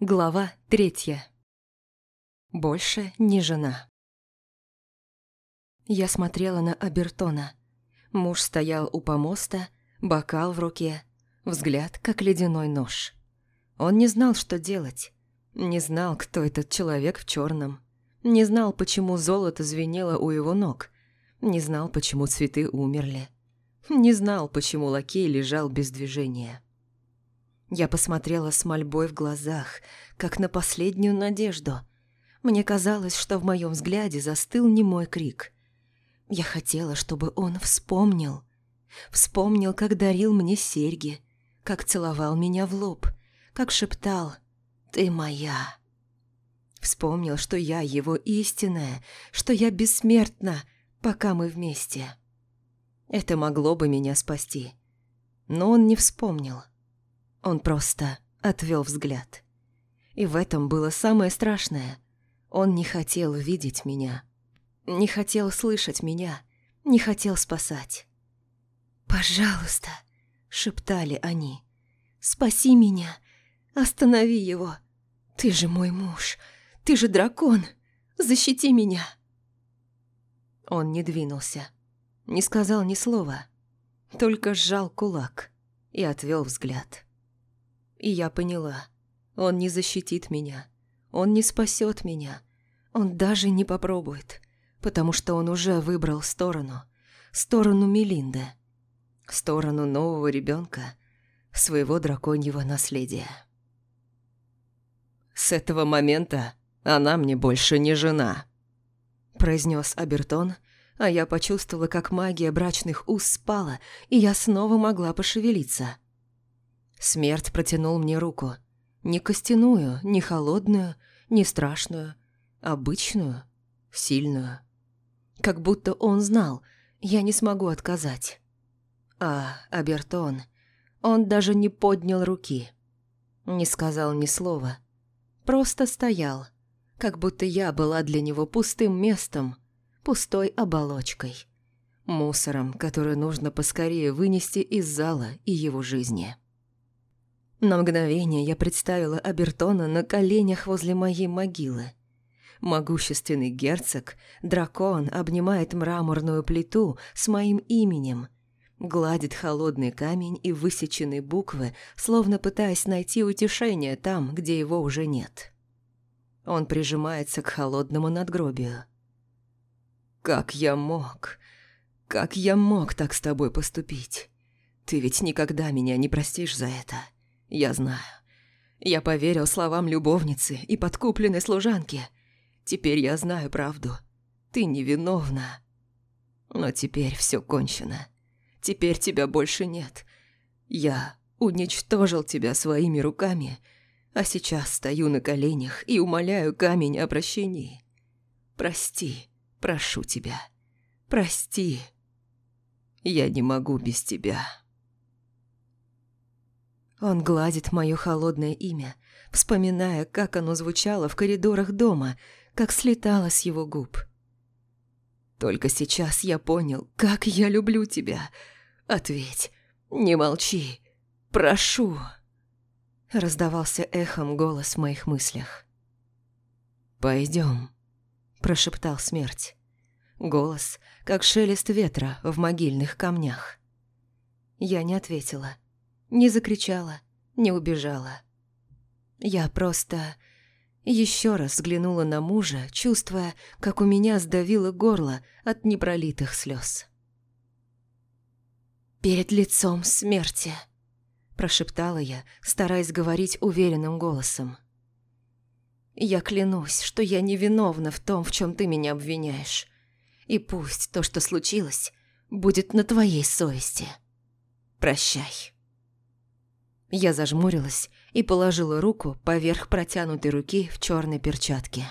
Глава третья. Больше не жена. Я смотрела на Абертона. Муж стоял у помоста, бокал в руке, взгляд как ледяной нож. Он не знал, что делать. Не знал, кто этот человек в черном. Не знал, почему золото звенело у его ног. Не знал, почему цветы умерли. Не знал, почему лакей лежал без движения. Я посмотрела с мольбой в глазах, как на последнюю надежду. Мне казалось, что в моем взгляде застыл немой крик. Я хотела, чтобы он вспомнил. Вспомнил, как дарил мне серьги, как целовал меня в лоб, как шептал «Ты моя». Вспомнил, что я его истинная, что я бессмертна, пока мы вместе. Это могло бы меня спасти. Но он не вспомнил. Он просто отвел взгляд. И в этом было самое страшное. Он не хотел видеть меня. Не хотел слышать меня. Не хотел спасать. «Пожалуйста», — шептали они. «Спаси меня. Останови его. Ты же мой муж. Ты же дракон. Защити меня». Он не двинулся. Не сказал ни слова. Только сжал кулак и отвел взгляд. И я поняла, он не защитит меня, он не спасет меня, он даже не попробует, потому что он уже выбрал сторону, сторону Мелинды, сторону нового ребенка, своего драконьего наследия. «С этого момента она мне больше не жена», произнес Абертон, а я почувствовала, как магия брачных уз спала, и я снова могла пошевелиться – Смерть протянул мне руку. Не костяную, не холодную, не страшную. Обычную, сильную. Как будто он знал, я не смогу отказать. А Абертон, он даже не поднял руки. Не сказал ни слова. Просто стоял, как будто я была для него пустым местом, пустой оболочкой. Мусором, который нужно поскорее вынести из зала и его жизни. На мгновение я представила Абертона на коленях возле моей могилы. Могущественный герцог, дракон, обнимает мраморную плиту с моим именем, гладит холодный камень и высеченные буквы, словно пытаясь найти утешение там, где его уже нет. Он прижимается к холодному надгробию. «Как я мог? Как я мог так с тобой поступить? Ты ведь никогда меня не простишь за это». Я знаю. Я поверил словам любовницы и подкупленной служанки. Теперь я знаю правду. Ты невиновна. Но теперь все кончено. Теперь тебя больше нет. Я уничтожил тебя своими руками, а сейчас стою на коленях и умоляю камень о прощении. Прости, прошу тебя. Прости. Я не могу без тебя». Он гладит мое холодное имя, вспоминая, как оно звучало в коридорах дома, как слетало с его губ. Только сейчас я понял, как я люблю тебя. Ответь, не молчи, прошу. Раздавался эхом голос в моих мыслях. «Пойдем», – прошептал смерть. Голос, как шелест ветра в могильных камнях. Я не ответила. Не закричала, не убежала. Я просто еще раз взглянула на мужа, чувствуя, как у меня сдавило горло от непролитых слез. «Перед лицом смерти», – прошептала я, стараясь говорить уверенным голосом. «Я клянусь, что я невиновна в том, в чем ты меня обвиняешь. И пусть то, что случилось, будет на твоей совести. Прощай». Я зажмурилась и положила руку поверх протянутой руки в черной перчатке.